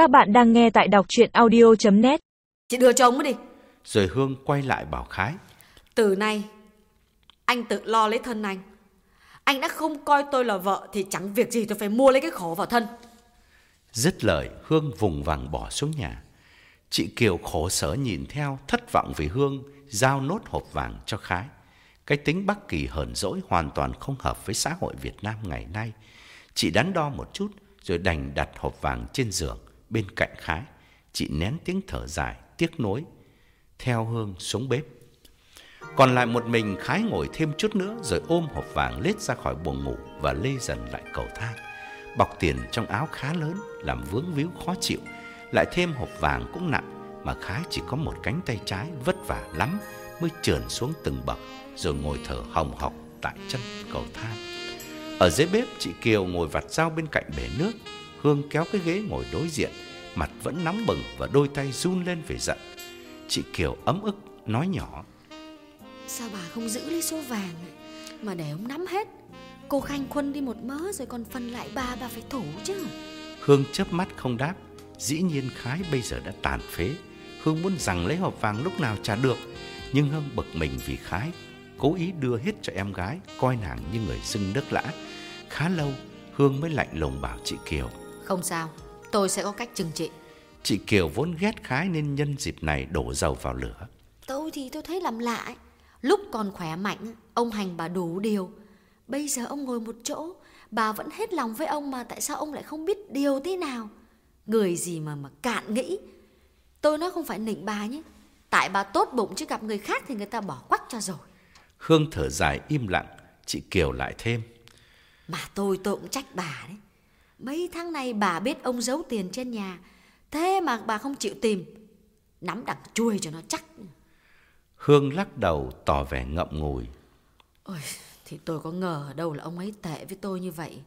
Các bạn đang nghe tại đọc chuyện audio.net Chị đưa cho ông ấy đi. Rồi Hương quay lại bảo Khái. Từ nay Anh tự lo lấy thân anh. Anh đã không coi tôi là vợ Thì chẳng việc gì tôi phải mua lấy cái khổ vào thân. Dứt lời Hương vùng vằng bỏ xuống nhà. Chị Kiều khổ sở nhìn theo Thất vọng vì Hương Giao nốt hộp vàng cho Khái. Cái tính Bắc Kỳ hờn dỗi Hoàn toàn không hợp với xã hội Việt Nam ngày nay. Chị đắn đo một chút Rồi đành đặt hộp vàng trên giường Bên cạnh Khái Chị nén tiếng thở dài, Tiếc nuối. Theo Hương xuống bếp. Còn lại một mình Khái ngồi thêm chút nữa Rồi ôm hộp vàng lết ra khỏi buồng ngủ Và lê dần lại cầu thang. Bọc tiền trong áo khá lớn, Làm vướng víu khó chịu. Lại thêm hộp vàng cũng nặng, Mà Khái chỉ có một cánh tay trái vất vả lắm Mới trườn xuống từng bậc, Rồi ngồi thở hồng hộc tại chân cầu thang. Ở dưới bếp, chị Kiều ngồi vặt dao bên cạnh bể nước. Hương kéo cái ghế ngồi đối diện Mặt vẫn nóng bừng và đôi tay run lên vì giận. Chị Kiều ấm ức nói nhỏ. Sao bà không giữ lấy số vàng? Mà để ông nắm hết. Cô Khanh khuân đi một mớ Rồi còn phần lại bà bà phải thủ chứ. Hương chớp mắt không đáp. Dĩ nhiên Khái bây giờ đã tàn phế. Hương muốn rằng lấy hộp vàng lúc nào trả được. Nhưng Hương bực mình vì Khái Cố ý đưa hết cho em gái Coi nàng như người xưng nước lã. Khá lâu Hương mới lạnh lùng bảo chị Kiều Không sao Tôi sẽ có cách trừng trị. Chị Kiều vốn ghét Khái nên nhân dịp này đổ dầu vào lửa. Tôi thì tôi thấy làm lạ ấy. Lúc còn khỏe mạnh Ông hành bà đủ điều. Bây giờ ông ngồi một chỗ Bà vẫn hết lòng với ông mà tại sao ông lại không biết điều thế nào? Người gì mà mà cạn nghĩ? Tôi nói không phải nịnh bà nhé. Tại bà tốt bụng chứ gặp người khác thì người ta bỏ quách cho rồi. Hương thở dài im lặng Chị Kiều lại thêm. Mà tôi tôi cũng trách bà đấy Mấy tháng nay bà biết ông giấu tiền trên nhà Thế mà bà không chịu tìm Nắm đằng chuôi cho nó chắc Hương lắc đầu tỏ vẻ ngậm ngùi Ôi, thì tôi có ngờ ở đâu là ông ấy tệ với tôi như vậy.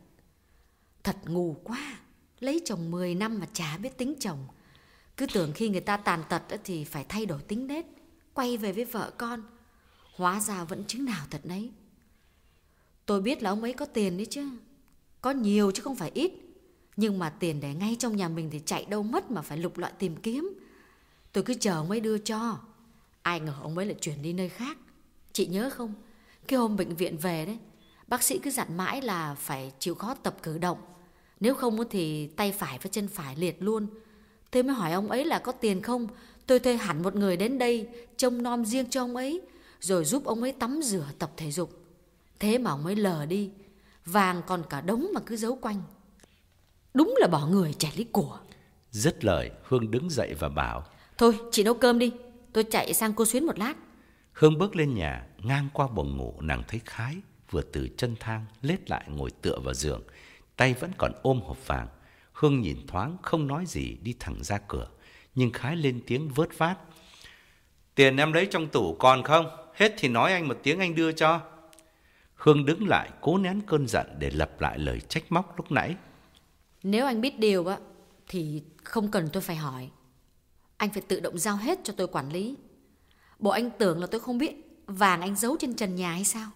Thật ngu quá, lấy chồng 10 năm mà chả biết tính chồng. Cứ tưởng khi người ta tàn tật thì phải thay đổi tính nết, quay về với vợ con. Hóa ra vẫn chứng nào thật nấy. Tôi biết là ông ấy có tiền đấy chứ. Có nhiều chứ không phải ít. Nhưng mà tiền để ngay trong nhà mình thì chạy đâu mất mà phải lục loại tìm kiếm. Tôi cứ chờ ông ấy đưa cho. Ai ngờ ông ấy lại chuyển đi nơi khác. Chị nhớ không? Cái hôm bệnh viện về đấy, bác sĩ cứ dặn mãi là phải chịu khó tập cử động. Nếu không thì tay phải và chân phải liệt luôn. Thế mới hỏi ông ấy là có tiền không? Tôi thuê hẳn một người đến đây trông nom riêng cho ông ấy, rồi giúp ông ấy tắm rửa tập thể dục. Thế mà ông ấy lờ đi, vàng còn cả đống mà cứ giấu quanh. Đúng là bỏ người chạy lấy của. Dứt lời Hương đứng dậy và bảo Thôi, chị nấu cơm đi, tôi chạy sang cô Xuyến một lát. Hương bước lên nhà, ngang qua buồng ngủ nàng thấy Khái vừa từ chân thang lết lại ngồi tựa vào giường, tay vẫn còn ôm hộp vàng. Hương nhìn thoáng không nói gì đi thẳng ra cửa, nhưng Khái lên tiếng vớt vát. Tiền em lấy trong tủ còn không? Hết thì nói anh một tiếng anh đưa cho. Hương đứng lại cố nén cơn giận để lặp lại lời trách móc lúc nãy. Nếu anh biết điều á, thì không cần tôi phải hỏi. Anh phải tự động giao hết cho tôi quản lý. Bộ anh tưởng là tôi không biết vàng anh giấu trên trần nhà hay sao?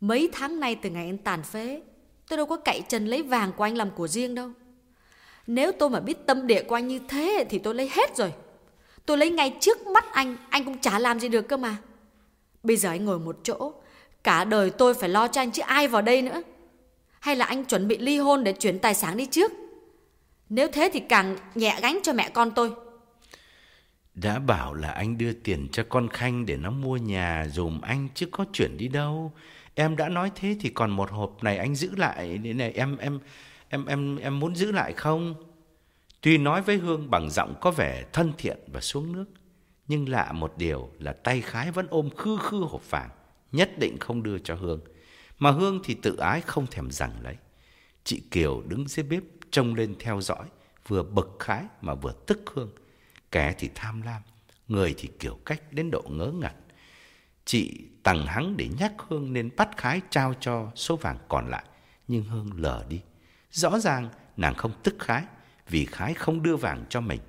Mấy tháng nay từ ngày anh tàn phế, tôi đâu có cậy trần lấy vàng của anh làm của riêng đâu. Nếu tôi mà biết tâm địa của anh như thế thì tôi lấy hết rồi. Tôi lấy ngay trước mắt anh, anh cũng chả làm gì được cơ mà. Bây giờ anh ngồi một chỗ, cả đời tôi phải lo cho anh chứ ai vào đây nữa. Hay là anh chuẩn bị ly hôn để chuyển tài sản đi trước? Nếu thế thì càng nhẹ gánh cho mẹ con tôi. Đã bảo là anh đưa tiền cho con Khanh để nó mua nhà dùm anh chứ có chuyển đi đâu. Em đã nói thế thì còn một hộp này anh giữ lại. này, này em em em em em muốn giữ lại không? Tuy nói với Hương bằng giọng có vẻ thân thiện và xuống nước, nhưng lạ một điều là tay Khái vẫn ôm khư khư hộp vàng, nhất định không đưa cho Hương. Mà Hương thì tự ái không thèm rằng lấy. Chị Kiều đứng dưới bếp trông lên theo dõi, vừa bực Khái mà vừa tức Hương. Kẻ thì tham lam, người thì kiểu cách đến độ ngớ ngẩn. Chị tằng hắng để nhắc Hương nên bắt Khái trao cho số vàng còn lại, nhưng Hương lờ đi. Rõ ràng nàng không tức Khái vì Khái không đưa vàng cho mình,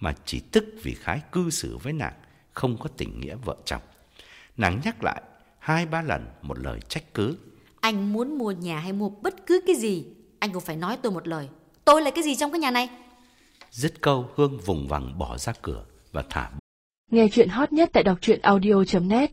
mà chỉ tức vì Khái cư xử với nàng, không có tình nghĩa vợ chồng. Nàng nhắc lại hai ba lần một lời trách cứ. Anh muốn mua nhà hay mua bất cứ cái gì, anh cũng phải nói tôi một lời. Tôi là cái gì trong cái nhà này? Dứt câu Hương vùng vằng bỏ ra cửa và thả Nghe chuyện hot nhất tại đọc truyện audio.net